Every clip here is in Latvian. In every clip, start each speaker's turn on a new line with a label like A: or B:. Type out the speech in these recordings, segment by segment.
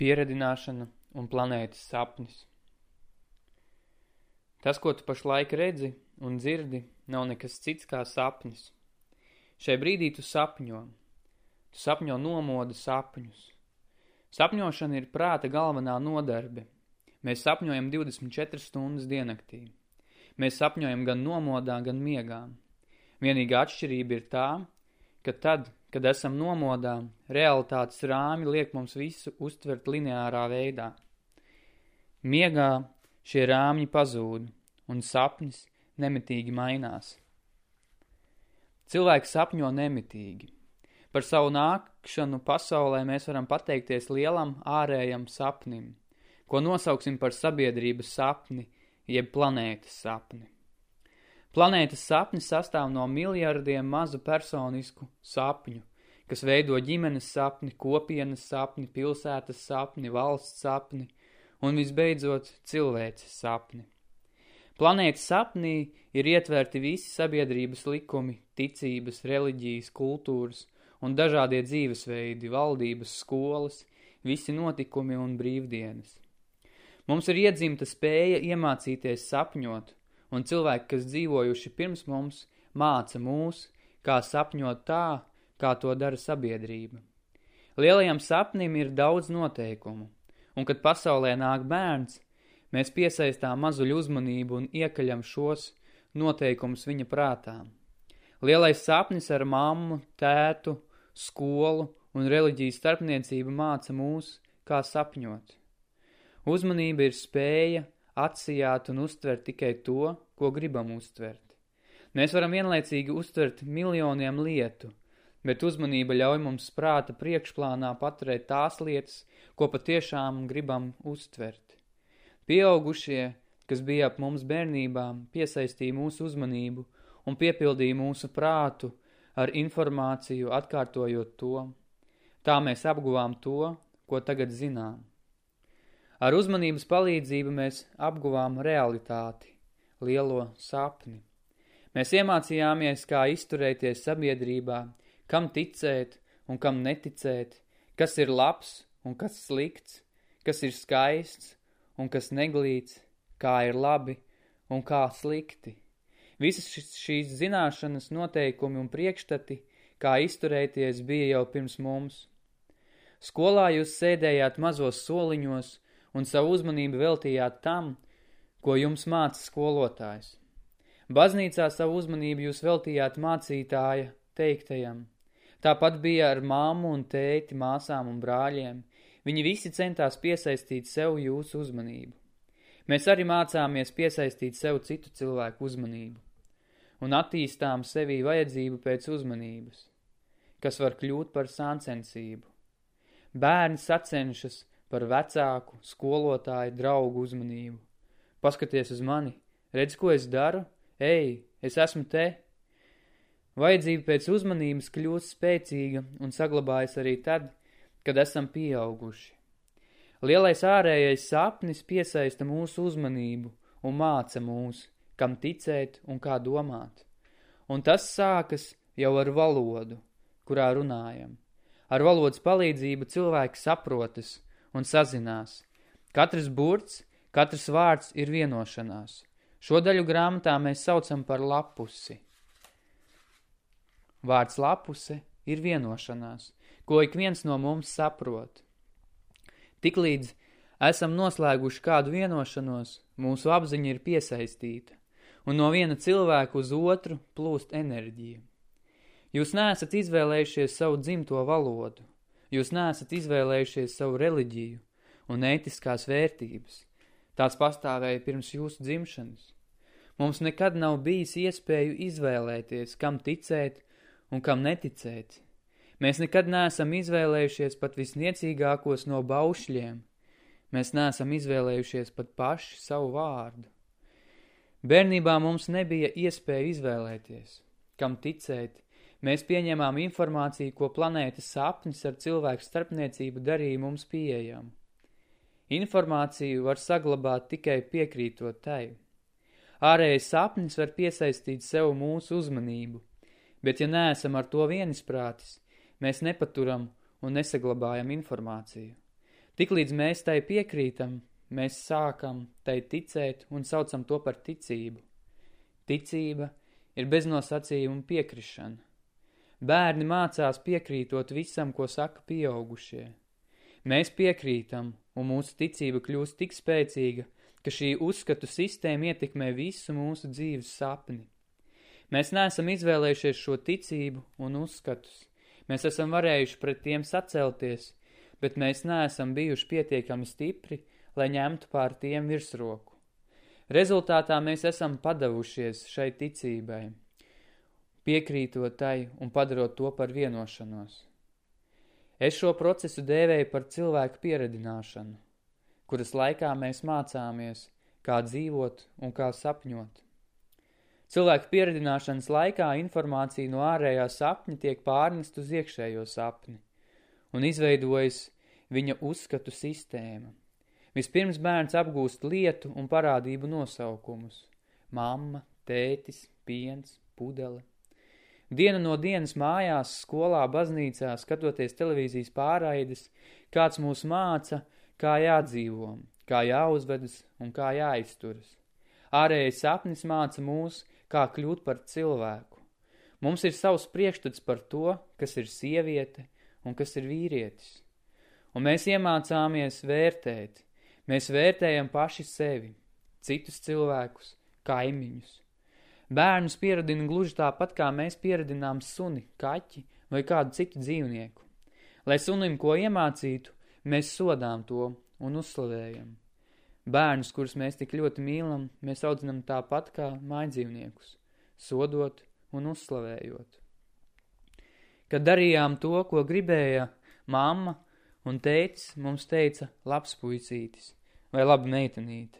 A: pieredināšana un planētas sapnis. Tas, ko tu pašlaik redzi un dzirdi, nav nekas cits kā sapnis. Šai brīdī tu sapņo. Tu sapņo nomoda sapņus. Sapņošana ir prāta galvenā nodarbe. Mēs sapņojam 24 stundas dienaktī. Mēs sapņojam gan nomodā, gan miegā. Vienīgā atšķirība ir tā, ka tad, kad esam nomodā, realitātes rāmi liek mums visu uztvert lineārā veidā. Miegā šie rāmji pazūd, un sapnis nemitīgi mainās. Cilvēki sapņo nemitīgi. Par savu nākšanu pasaulē mēs varam pateikties lielam ārējam sapnim, ko nosauksim par sabiedrības sapni, jeb planētas sapni. Planētas sapnis sastāv no miljardiem mazu personisku sapņu, kas veido ģimenes sapni, kopienas sapni, pilsētas sapni, valsts sapni un visbeidzot cilvēces sapni. Planētas sapnī ir ietverti visi sabiedrības likumi, ticības, reliģijas, kultūras un dažādie dzīvesveidi, valdības, skolas, visi notikumi un brīvdienas. Mums ir iedzimta spēja iemācīties sapņot, un cilvēki, kas dzīvojuši pirms mums, māca mūs, kā sapņot tā, kā to dara sabiedrība. Lielajam sapnim ir daudz noteikumu, un kad pasaulē nāk bērns, mēs piesaistām mazuļu uzmanību un iekaļam šos noteikumus viņa prātā. Lielais sapnis ar mammu, tētu, skolu un reliģijas starpniecību māca mūs, kā sapņot. Uzmanība ir spēja atsijāt un uztvert tikai to, ko gribam uztvert. Mēs varam vienlaicīgi uztvert miljoniem lietu, bet uzmanība ļauj mums prāta priekšplānā paturēt tās lietas, ko patiešām gribam uztvert. Pieaugušie, kas bija ap mums bērnībā, piesaistīja mūsu uzmanību un piepildīja mūsu prātu ar informāciju, atkārtojot to. Tā mēs apguvām to, ko tagad zinām. Ar uzmanības palīdzību mēs apguvām realitāti, lielo sapni. Mēs iemācījāmies, kā izturēties sabiedrībā, kam ticēt un kam neticēt, kas ir labs un kas slikts, kas ir skaists un kas neglīts, kā ir labi un kā slikti. Visas šīs zināšanas noteikumi un priekšstati, kā izturēties, bija jau pirms mums. Skolā jūs sēdējāt mazos soliņos un savu uzmanību veltījāt tam, ko jums māca skolotājs. Baznīcā savu uzmanību jūs veltījāt mācītāja teiktajam. Tāpat bija ar māmu un tēti, māsām un brāļiem. Viņi visi centās piesaistīt sev jūsu uzmanību. Mēs arī mācāmies piesaistīt sev citu cilvēku uzmanību un attīstām sevī vajadzību pēc uzmanības, kas var kļūt par sāncensību. Bērni sacenšas par vecāku, skolotāju, draugu uzmanību. Paskaties uz mani, redz, ko es daru? Ej, es esmu te! Vajadzība pēc uzmanības kļūst spēcīga un saglabājas arī tad, kad esam pieauguši. Lielais ārējais sapnis piesaista mūsu uzmanību un māca mūs, kam ticēt un kā domāt. Un tas sākas jau ar valodu, kurā runājam. Ar valodas palīdzību cilvēki saprotas un sazinās. Katrs burts, katrs vārds ir vienošanās. Šo daļu grāmatā mēs saucam par lapusi. Vārds lapuse ir vienošanās, ko ik viens no mums saprot. Tiklīdz esam noslēguši kādu vienošanos, mūsu apziņa ir piesaistīta, un no viena cilvēka uz otru plūst enerģija. Jūs neesat izvēlējušies savu dzimto valodu, Jūs neesat izvēlējušies savu reliģiju un ētiskās vērtības. Tās pastāvēja pirms jūsu dzimšanas. Mums nekad nav bijis iespēju izvēlēties, kam ticēt un kam neticēt. Mēs nekad neesam izvēlējušies pat visniecīgākos no baušļiem. Mēs neesam izvēlējušies pat paši savu vārdu. Bērnībā mums nebija iespēja izvēlēties, kam ticēt Mēs pieņemām informāciju, ko planētas sapnis ar cilvēku starpniecību darīja mums pieejamu. Informāciju var saglabāt tikai piekrītot tai. Ārējais sapnis var piesaistīt sev mūsu uzmanību, bet ja neesam ar to vienisprātis, mēs nepaturam un nesaglabājam informāciju. Tiklīdz mēs tai piekrītam, mēs sākam tai ticēt un saucam to par ticību. Ticība ir beznosacījuma piekrišana. Bērni mācās piekrītot visam, ko saka pieaugušie. Mēs piekrītam, un mūsu ticība kļūst tik spēcīga, ka šī uzskatu sistēma ietekmē visu mūsu dzīves sapni. Mēs neesam izvēlējušies šo ticību un uzskatus. Mēs esam varējuši pret tiem sacelties, bet mēs neesam bijuši pietiekami stipri, lai ņemtu pār tiem virsroku. Rezultātā mēs esam padavušies šai ticībai, piekrītot tai un padarot to par vienošanos. Es šo procesu dēvēju par cilvēku pieredināšanu, kuras laikā mēs mācāmies, kā dzīvot un kā sapņot. Cilvēku pieredināšanas laikā informācija no ārējā sapņa tiek pārnest uz iekšējo sapni un izveidojas viņa uzskatu sistēma. Vispirms bērns apgūst lietu un parādību nosaukumus – mamma, tētis, piens, pudele. Diena no dienas mājās, skolā, baznīcā, skatoties televīzijas pārraides, kāds mūs māca, kā jādzīvo, kā jāuzvedas un kā jāizturas. Ārējais sapnis māca mūs, kā kļūt par cilvēku. Mums ir savs priekšstats par to, kas ir sieviete un kas ir vīrietis. Un mēs iemācāmies vērtēt. Mēs vērtējam paši sevi, citus cilvēkus, kaimiņus. Bērnus pieradina gluži tāpat, kā mēs pieradinām suni, kaķi vai kādu citu dzīvnieku. Lai sunim ko iemācītu, mēs sodām to un uzslavējam. Bērnus, kurus mēs tik ļoti mīlam, mēs audzinam tāpat kā mājdzīvniekus, sodot un uzslavējot. Kad darījām to, ko gribēja mamma un teicis, mums teica labs puicītis vai laba meitenīte.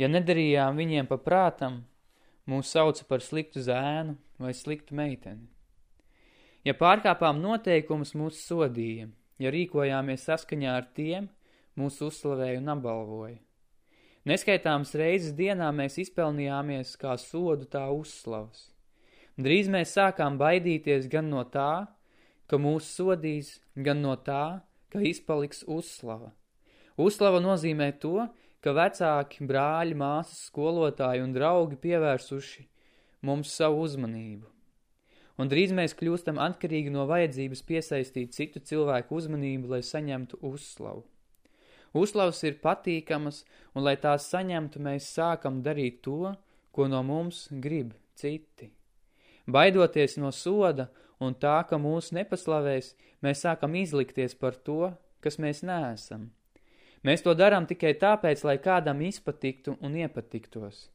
A: Ja nedarījām viņiem pa prātam, mūs sauca par sliktu zēnu vai sliktu meiteni. Ja pārkāpām noteikumus, mūs sodīja, ja rīkojāmies saskaņā ar tiem, mūs uzslavēja un apbalvoja. Neskaitāmas reizes dienā mēs izpelnījāmies kā sodu tā uzslavas. Drīz mēs sākām baidīties gan no tā, ka mūs sodīs, gan no tā, ka izpaliks uzslava. Uzslava nozīmē to, ka vecāki, brāļi, māsas, skolotāji un draugi pievērsuši mums savu uzmanību. Un drīz mēs kļūstam atkarīgi no vajadzības piesaistīt citu cilvēku uzmanību, lai saņemtu uzslavu. Uzslavas ir patīkamas, un lai tās saņemtu, mēs sākam darīt to, ko no mums grib citi. Baidoties no soda un tā, ka mūs nepaslavēs, mēs sākam izlikties par to, kas mēs neesam. Mēs to darām tikai tāpēc, lai kādam izpatiktu un iepatiktos.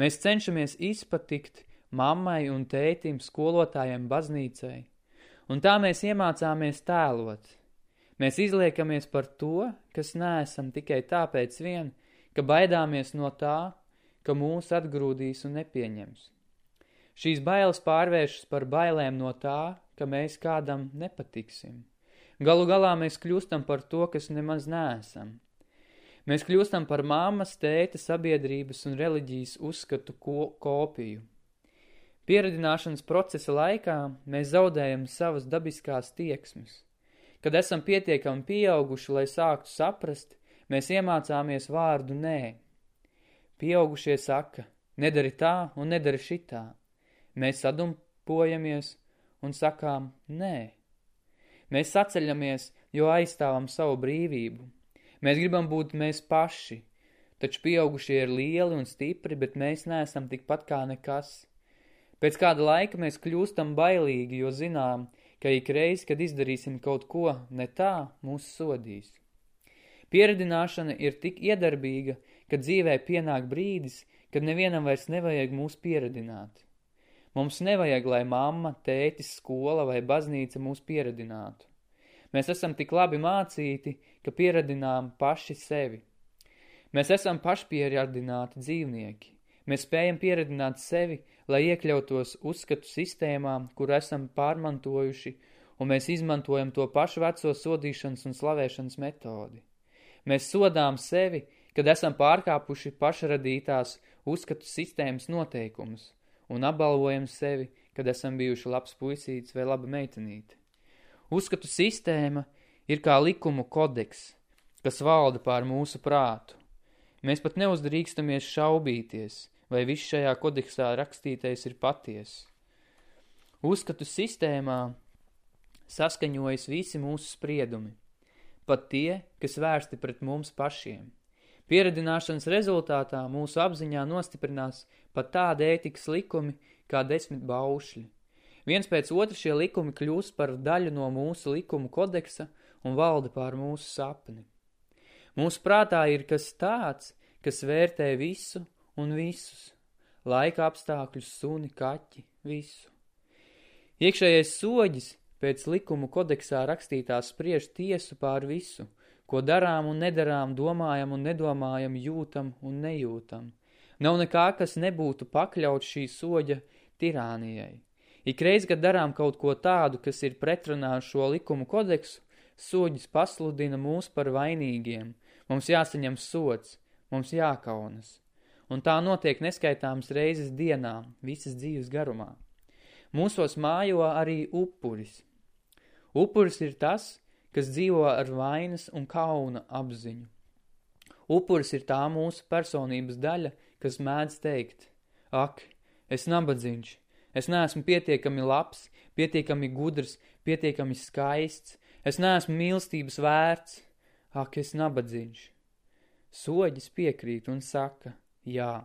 A: Mēs cenšamies izpatikt mammai un tētim, skolotājiem, baznīcai. Un tā mēs iemācāmies tēlot – Mēs izliekamies par to, kas neesam tikai tāpēc vien, ka baidāmies no tā, ka mūs atgrūdīs un nepieņems. Šīs bailes pārvēršas par bailēm no tā, ka mēs kādam nepatiksim. Galu galā mēs kļūstam par to, kas nemaz neesam. Mēs kļūstam par māmas, tēta, sabiedrības un reliģijas uzskatu ko kopiju. Pieredināšanas procesa laikā mēs zaudējam savas dabiskās tieksmes. Kad esam pietiekami pieauguši, lai sāktu saprast, mēs iemācāmies vārdu nē. Pieaugušie saka, nedari tā un nedari šitā. Mēs sadumpojamies un sakām nē. Mēs saceļamies, jo aizstāvam savu brīvību. Mēs gribam būt mēs paši, taču pieaugušie ir lieli un stipri, bet mēs neesam tikpat kā nekas. Pēc kāda laika mēs kļūstam bailīgi, jo zinām, ka ikreiz, kad izdarīsim kaut ko ne tā, mūs sodīs. Pieredināšana ir tik iedarbīga, ka dzīvē pienāk brīdis, kad nevienam vairs nevajag mūs pieredināt. Mums nevajag, lai mamma, tētis, skola vai baznīca mūs pieredinātu. Mēs esam tik labi mācīti, ka pieredinām paši sevi. Mēs esam pašpieradināti dzīvnieki. Mēs spējam pieredināt sevi, lai iekļautos uzskatu sistēmā, kur esam pārmantojuši, un mēs izmantojam to pašu veco sodīšanas un slavēšanas metodi. Mēs sodām sevi, kad esam pārkāpuši pašradītās uzskatu sistēmas noteikumus, un apbalvojam sevi, kad esam bijuši labs puisīts vai laba meitenīte. Uzskatu sistēma ir kā likumu kodeks, kas valda pār mūsu prātu. Mēs pat neuzdrīkstamies šaubīties, vai viss šajā kodeksā rakstītais ir paties. Uzskatu sistēmā saskaņojas visi mūsu spriedumi, pat tie, kas vērsti pret mums pašiem. Pieredināšanas rezultātā mūsu apziņā nostiprinās pat tāda ētikas likumi kā desmit baušļi. Viens pēc otra šie likumi kļūst par daļu no mūsu likumu kodeksa un valda pār mūsu sapni. Mūsu prātā ir kas tāds, kas vērtē visu un visus, laika apstākļus, suni, kaķi, visu. Iekšējais soģis pēc likumu kodeksā rakstītās spriež tiesu pār visu, ko darām un nedarām, domājam un nedomājam, jūtam un nejūtam. Nav nekā, kas nebūtu pakļauts šī soģa tirānijai. Ikreiz, kad darām kaut ko tādu, kas ir pretrunā ar šo likumu kodeksu, soģis pasludina mūs par vainīgiem. Mums jāsaņem sots, mums jākaunas. Un tā notiek neskaitāmas reizes dienā, visas dzīves garumā. Mūsos mājo arī upuris. Upuris ir tas, kas dzīvo ar vainas un kauna apziņu. Upuris ir tā mūsu personības daļa, kas mēdz teikt, ak, es nabadzīņš, es neesmu pietiekami labs, pietiekami gudrs, pietiekami skaists, es neesmu mīlestības vērts, ak, es nabadzīņš. Soģis piekrīt un saka, jā,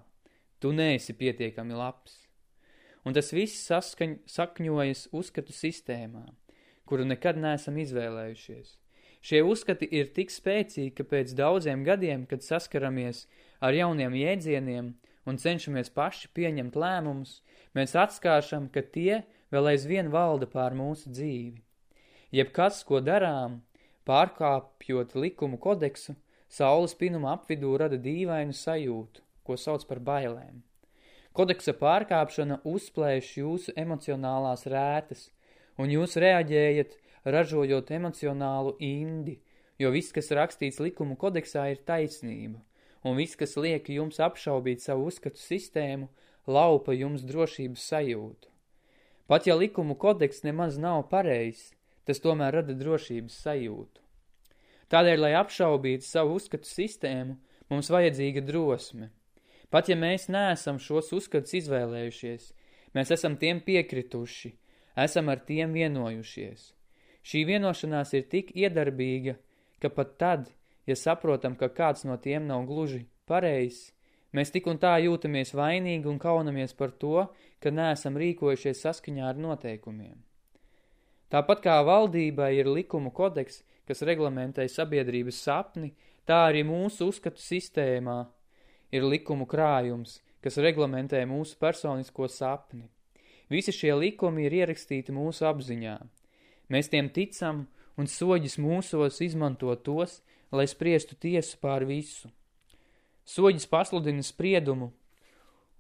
A: tu neesi pietiekami labs. Un tas viss saskaņ, sakņojas uzskatu sistēmā kuru nekad neesam izvēlējušies. Šie uzskati ir tik spēcīgi, ka pēc daudziem gadiem, kad saskaramies ar jauniem jēdzieniem un cenšamies paši pieņemt lēmumus, mēs atskāršam, ka tie vēl aizvien valda pār mūsu dzīvi. Jebkas, ko darām, pārkāpjot likumu kodeksu, saules pinuma apvidū rada dīvainu sajūtu, ko sauc par bailēm. Kodeksa pārkāpšana uzplēš jūsu emocionālās rētas – un jūs reaģējat, ražojot emocionālu indi, jo viss, kas rakstīts likumu kodeksā, ir taisnība, un viss, kas liek jums apšaubīt savu uzskatu sistēmu, laupa jums drošības sajūtu. Pat ja likumu kodeks nemaz nav pareizs, tas tomēr rada drošības sajūtu. Tādēļ, lai apšaubītu savu uzskatu sistēmu, mums vajadzīga drosme. Pat ja mēs neesam šos uzskatus izvēlējušies, mēs esam tiem piekrituši, esam ar tiem vienojušies. Šī vienošanās ir tik iedarbīga, ka pat tad, ja saprotam, ka kāds no tiem nav gluži pareizs, mēs tik un tā jūtamies vainīgi un kaunamies par to, ka neesam rīkojušies saskaņā ar noteikumiem. Tāpat kā valdībai ir likumu kodeks, kas reglamentē sabiedrības sapni, tā arī mūsu uzskatu sistēmā ir likumu krājums, kas reglamentē mūsu personisko sapni. Visi šie likumi ir ierakstīti mūsu apziņā. Mēs tiem ticam un soģis mūsos izmanto tos, lai spriestu tiesu pār visu. Soģis pasludina spriedumu,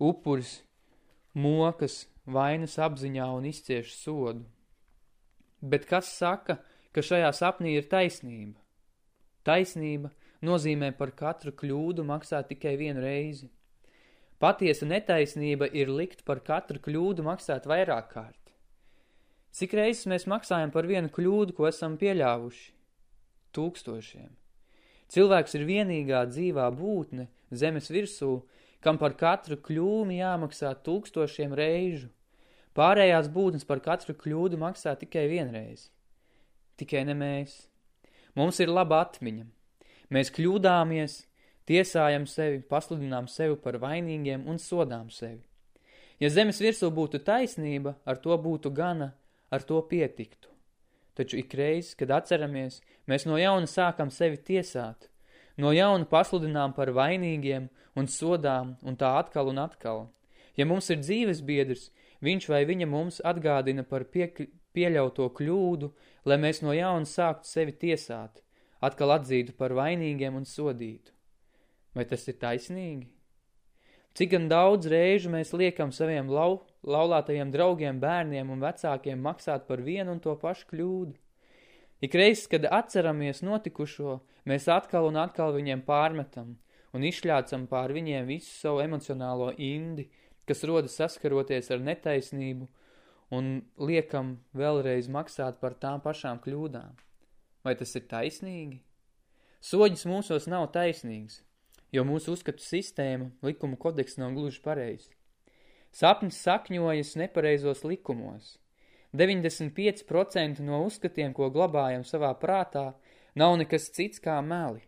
A: upuris, mokas, vainas apziņā un izcieš sodu. Bet kas saka, ka šajā sapnī ir taisnība? Taisnība nozīmē par katru kļūdu maksāt tikai vienu reizi – Patiesa netaisnība ir likt par katru kļūdu maksāt vairāk kārt. Cik reizes mēs maksājam par vienu kļūdu, ko esam pieļāvuši? Tūkstošiem. Cilvēks ir vienīgā dzīvā būtne zemes virsū, kam par katru kļūmi jāmaksā tūkstošiem reižu. Pārējās būtnes par katru kļūdu maksā tikai vienreiz. Tikai ne mēs. Mums ir laba atmiņa. Mēs kļūdāmies, tiesājam sevi, pasludinām sevi par vainīgiem un sodām sevi. Ja zemes virsū būtu taisnība, ar to būtu gana, ar to pietiktu. Taču ikreiz, kad atceramies, mēs no jauna sākam sevi tiesāt, no jauna pasludinām par vainīgiem un sodām un tā atkal un atkal. Ja mums ir dzīves biedrs, viņš vai viņa mums atgādina par pie, pieļauto kļūdu, lai mēs no jauna sāktu sevi tiesāt, atkal atzītu par vainīgiem un sodītu. Vai tas ir taisnīgi? Cik gan daudz reižu mēs liekam saviem lau, laulātajiem draugiem, bērniem un vecākiem maksāt par vienu un to pašu kļūdu? Ikreiz, kad atceramies notikušo, mēs atkal un atkal viņiem pārmetam un izšļācam pār viņiem visu savu emocionālo indi, kas rodas saskaroties ar netaisnību un liekam vēlreiz maksāt par tām pašām kļūdām. Vai tas ir taisnīgi? Soģis mūsos nav taisnīgs, jo mūsu uzskatu sistēma, likumu kodeks nav gluži pareizi. Sapnis sakņojas nepareizos likumos. 95% no uzskatiem, ko glabājam savā prātā, nav nekas cits kā meli,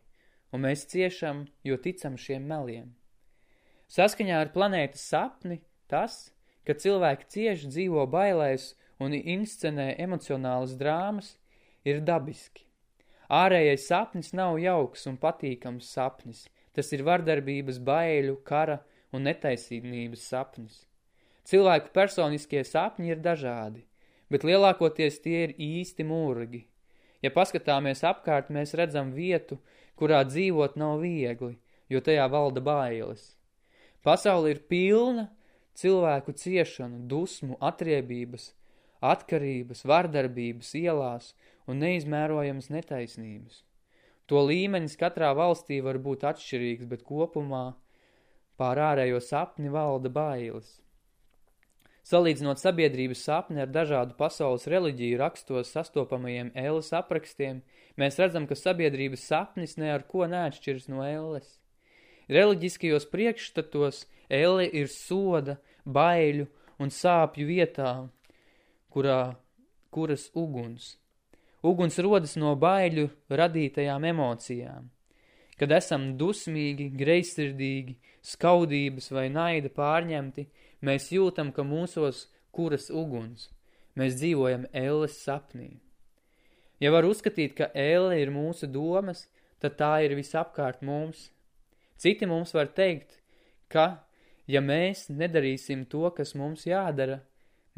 A: un mēs ciešam, jo ticam šiem meliem. Saskaņā ar planētas sapni tas, ka cilvēki cieši dzīvo bailēs un inscenē emocionālas drāmas, ir dabiski. Ārējais sapnis nav jauks un patīkams sapnis, tas ir vardarbības, baiļu, kara un netaisīnības sapnis. Cilvēku personiskie sapņi ir dažādi, bet lielākoties tie ir īsti mūrgi. Ja paskatāmies apkārt, mēs redzam vietu, kurā dzīvot nav viegli, jo tajā valda bailes. Pasauli ir pilna cilvēku ciešanu, dusmu, atriebības, atkarības, vardarbības ielās un neizmērojams netaisnības. To līmenis katrā valstī var būt atšķirīgs, bet kopumā pār ārējo sapni valda bailes. Salīdzinot sabiedrības sapni ar dažādu pasaules reliģiju rakstos sastopamajiem ēles aprakstiem, mēs redzam, ka sabiedrības sapnis ne ar ko neatšķiras no ēles. Reliģiskajos priekšstatos elle ir soda, baiļu un sāpju vietā, kurā, kuras uguns. Uguns rodas no baiļu radītajām emocijām. Kad esam dusmīgi, greizsirdīgi, skaudības vai naida pārņemti, mēs jūtam, ka mūsos kuras uguns. Mēs dzīvojam elles sapnī. Ja var uzskatīt, ka elle ir mūsu domas, tad tā ir visapkārt mums. Citi mums var teikt, ka, ja mēs nedarīsim to, kas mums jādara,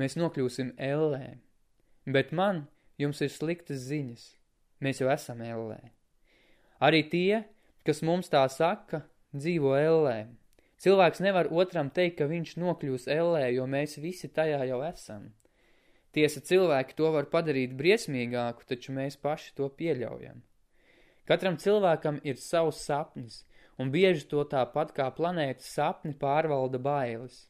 A: mēs nokļūsim ellē. Bet man jums ir sliktas ziņas. Mēs jau esam ellē. Arī tie, kas mums tā saka, dzīvo ellē. Cilvēks nevar otram teikt, ka viņš nokļūs ellē, jo mēs visi tajā jau esam. Tiesa cilvēki to var padarīt briesmīgāku, taču mēs paši to pieļaujam. Katram cilvēkam ir savs sapnis – un bieži to tāpat kā planētas sapni pārvalda bailes.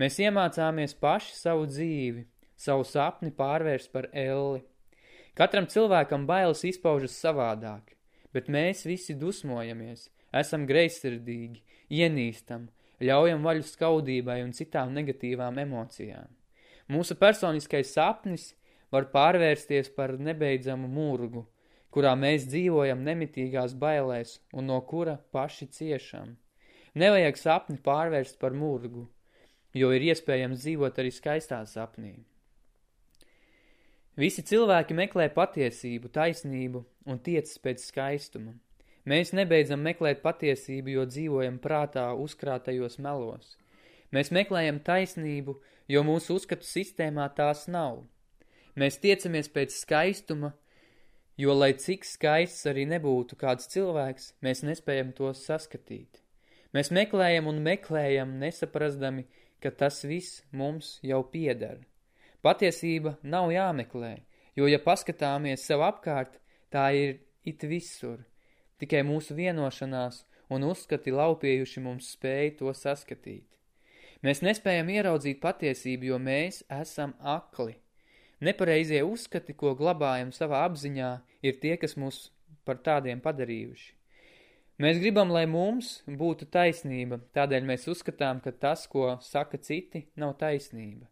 A: Mēs iemācāmies paši savu dzīvi, savu sapni pārvērst par elli. Katram cilvēkam bailes izpaužas savādāk, bet mēs visi dusmojamies, esam greizsirdīgi, ienīstam, ļaujam vaļu skaudībai un citām negatīvām emocijām. Mūsu personiskais sapnis var pārvērsties par nebeidzamu murgu, kurā mēs dzīvojam nemitīgās bailēs un no kura paši ciešam. Nevajag sapni pārvērst par murgu, jo ir iespējams dzīvot arī skaistā sapnī. Visi cilvēki meklē patiesību, taisnību un tiecas pēc skaistuma. Mēs nebeidzam meklēt patiesību, jo dzīvojam prātā uzkrātajos melos. Mēs meklējam taisnību, jo mūsu uzskatu sistēmā tās nav. Mēs tiecamies pēc skaistuma, jo, lai cik skaists arī nebūtu kāds cilvēks, mēs nespējam to saskatīt. Mēs meklējam un meklējam, nesaprasdami, ka tas viss mums jau piedara. Patiesība nav jāmeklē, jo, ja paskatāmies sev apkārt, tā ir it visur. Tikai mūsu vienošanās un uzskati laupījuši mums spēja to saskatīt. Mēs nespējam ieraudzīt patiesību, jo mēs esam akli. Nepareizie uzskati, ko glabājam savā apziņā, ir tie, kas mūs par tādiem padarījuši. Mēs gribam, lai mums būtu taisnība, tādēļ mēs uzskatām, ka tas, ko saka citi, nav taisnība.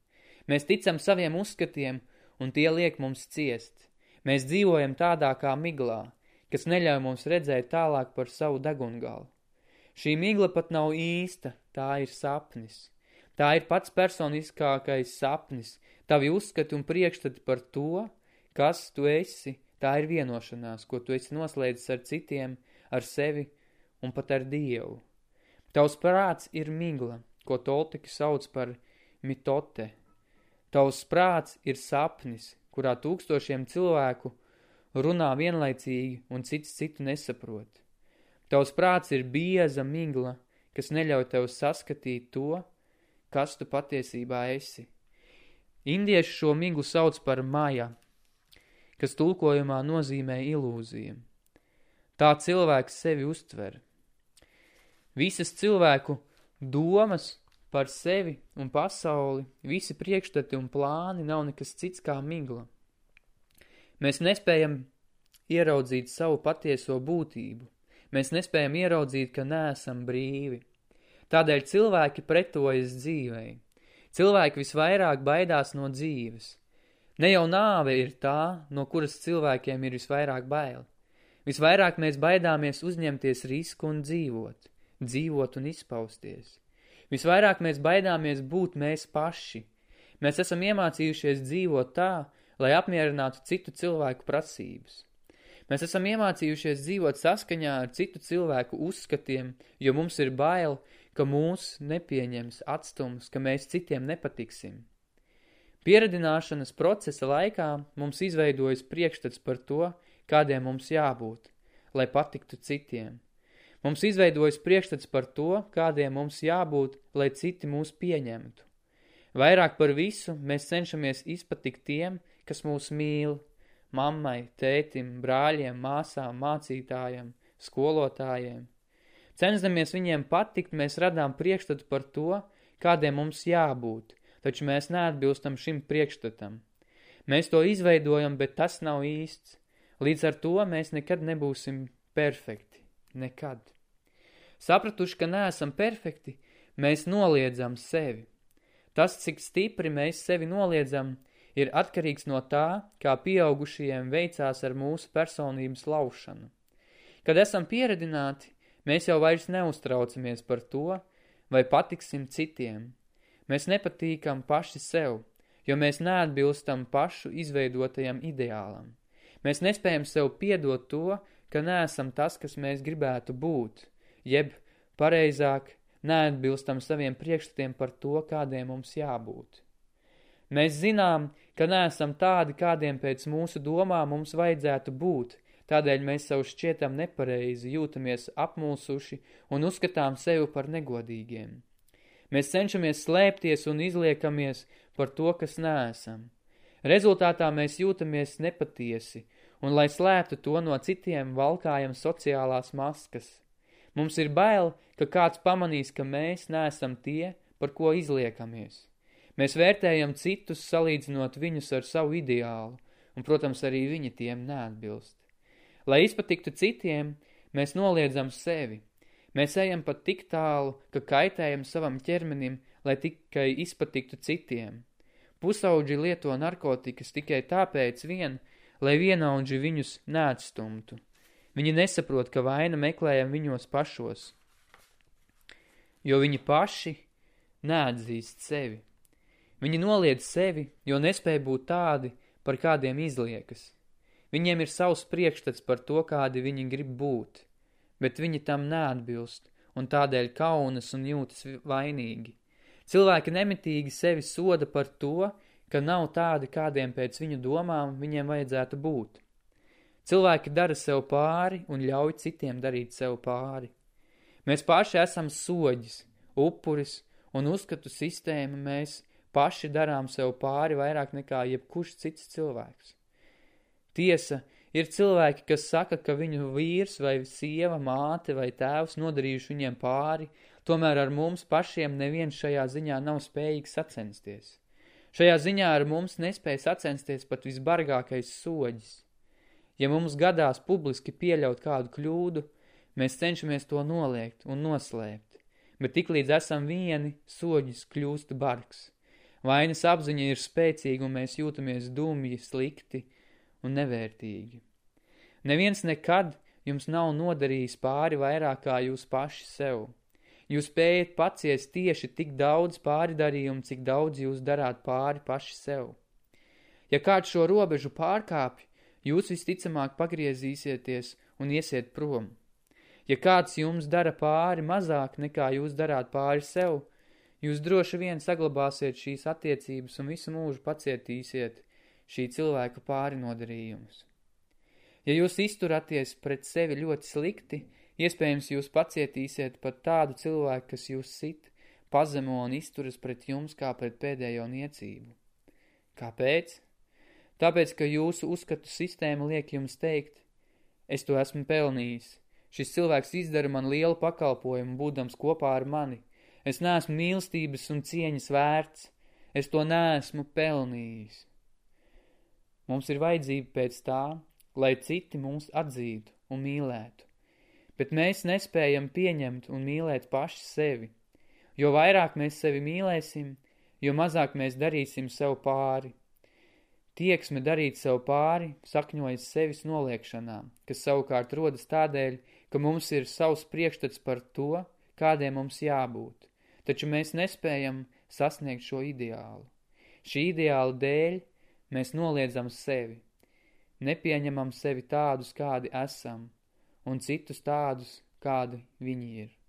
A: Mēs ticam saviem uzskatiem, un tie liek mums ciest. Mēs dzīvojam tādā kā miglā, kas neļauj mums redzēt tālāk par savu degungalu. Šī migla pat nav īsta, tā ir sapnis. Tā ir pats personiskākais sapnis, tavi uzskati un priekšstati par to, kas tu esi, tā ir vienošanās, ko tu esi noslēdzis ar citiem, ar sevi un pat ar Dievu. Tavs prāts ir migla, ko Tolteki sauc par mitote. Tavs prāts ir sapnis, kurā tūkstošiem cilvēku runā vienlaicīgi un cits citu nesaprot. Tavs prāts ir bieza migla, kas neļauj tev saskatīt to, kas tu patiesībā esi. Indieši šo miglu sauc par maja, kas tulkojumā nozīmē ilūzija. Tā cilvēks sevi uztver. Visas cilvēku domas par sevi un pasauli, visi priekšstati un plāni nav nekas cits kā migla. Mēs nespējam ieraudzīt savu patieso būtību. Mēs nespējam ieraudzīt, ka neesam brīvi. Tādēļ cilvēki pretojas dzīvei. Cilvēki visvairāk baidās no dzīves. Ne jau nāve ir tā, no kuras cilvēkiem ir visvairāk baili. Visvairāk mēs baidāmies uzņemties risku un dzīvot, dzīvot un izpausties. Visvairāk mēs baidāmies būt mēs paši. Mēs esam iemācījušies dzīvot tā, lai apmierinātu citu cilvēku prasības. Mēs esam iemācījušies dzīvot saskaņā ar citu cilvēku uzskatiem, jo mums ir bail, ka mūs nepieņems atstums, ka mēs citiem nepatiksim. Pieredināšanas procesa laikā mums izveidojas priekšstats par to, kādiem mums jābūt, lai patiktu citiem. Mums izveidojas priekšstats par to, kādiem mums jābūt, lai citi mūs pieņemtu. Vairāk par visu mēs cenšamies izpatikt tiem, kas mūs mīl, mammai, tētim, brāļiem, māsām, mācītājiem, skolotājiem. Censdamies viņiem patikt, mēs radām priekšstatu par to, kādiem mums jābūt, taču mēs neatbilstam šim priekšstatam. Mēs to izveidojam, bet tas nav īsts. Līdz ar to mēs nekad nebūsim perfekti. Nekad. Sapratuši, ka neesam perfekti, mēs noliedzam sevi. Tas, cik stipri mēs sevi noliedzam, ir atkarīgs no tā, kā pieaugušajiem veicās ar mūsu personības laušanu. Kad esam pieredināti, mēs jau vairs neuztraucamies par to, vai patiksim citiem. Mēs nepatīkam paši sev, jo mēs neatbilstam pašu izveidotajam ideālam. Mēs nespējam sev piedot to, ka neesam tas, kas mēs gribētu būt, jeb, pareizāk, neatbilstam saviem priekšstatiem par to, kādiem mums jābūt. Mēs zinām, ka neesam tādi, kādiem pēc mūsu domām mums vajadzētu būt, tādēļ mēs savu šķietam nepareizi, jūtamies apmulsuši un uzskatām sevi par negodīgiem. Mēs cenšamies slēpties un izliekamies par to, kas neesam. Rezultātā mēs jūtamies nepatiesi, un lai slēptu to no citiem, valkājam sociālās maskas. Mums ir bail, ka kāds pamanīs, ka mēs neesam tie, par ko izliekamies. Mēs vērtējam citus, salīdzinot viņus ar savu ideālu, un, protams, arī viņi tiem neatbilst. Lai izpatiktu citiem, mēs noliedzam sevi. Mēs ejam pat tik tālu, ka kaitējam savam ķermenim, lai tikai izpatiktu citiem. Pusauģi lieto narkotikas tikai tāpēc vien, lai vienaudži viņus neatstumtu. Viņi nesaprot, ka vaina meklējam viņos pašos, jo viņi paši neatzīst sevi. Viņi noliedz sevi, jo nespēja būt tādi, par kādiem izliekas. Viņiem ir savs priekšstats par to, kādi viņi grib būt, bet viņi tam neatbilst, un tādēļ kaunas un jūtas vainīgi. Cilvēki nemitīgi sevi soda par to, ka nav tādi, kādiem pēc viņu domām viņiem vajadzētu būt. Cilvēki dara sev pāri un ļauj citiem darīt sev pāri. Mēs paši esam soģis, upuris un uzskatu sistēma mēs paši darām sev pāri vairāk nekā jebkurš cits cilvēks. Tiesa, ir cilvēki, kas saka, ka viņu vīrs vai sieva, māte vai tēvs nodarījuši viņiem pāri, Tomēr ar mums pašiem neviens šajā ziņā nav spējīgs sacensties. Šajā ziņā ar mums nespēja sacensties pat visbargākais soģis. Ja mums gadās publiski pieļaut kādu kļūdu, mēs cenšamies to noliegt un noslēpt, bet tiklīdz esam vieni, soģis kļūst bargs. Vainas apziņa ir spēcīga un mēs jūtamies dumji, slikti un nevērtīgi. Neviens nekad jums nav nodarījis pāri vairāk kā jūs paši sev. Jūs spējat paciest tieši tik daudz pāridarījumu, cik daudz jūs darāt pāri paši sev. Ja kāds šo robežu pārkāpj, jūs visticamāk pagriezīsieties un iesiet prom. Ja kāds jums dara pāri mazāk nekā jūs darāt pāri sev, jūs droši vien saglabāsiet šīs attiecības un visu mūžu pacietīsiet šī cilvēka pāri nodarījumus. Ja jūs izturaties pret sevi ļoti slikti, Iespējams, jūs pacietīsiet pat tādu cilvēku, kas jūs sit, pazemo un izturas pret jums kā pret pēdējo niecību. Kāpēc? Tāpēc, ka jūsu uzskatu sistēma liek jums teikt, es to esmu pelnījis. Šis cilvēks izdara man lielu pakalpojumu, būdams kopā ar mani. Es neesmu mīlestības un cieņas vērts. Es to neesmu pelnījis. Mums ir vajadzība pēc tā, lai citi mūs atzītu un mīlētu. Bet mēs nespējam pieņemt un mīlēt paši sevi. Jo vairāk mēs sevi mīlēsim, jo mazāk mēs darīsim sev pāri. Tieksme darīt sev pāri sakņojas sevis noliekšanā, kas savukārt rodas tādēļ, ka mums ir savs priekšstats par to, kādiem mums jābūt, taču mēs nespējam sasniegt šo ideālu. Šī ideāla dēļ mēs noliedzam sevi, nepieņemam sevi tādus, kādi esam, un citus tādus, kādi viņi ir.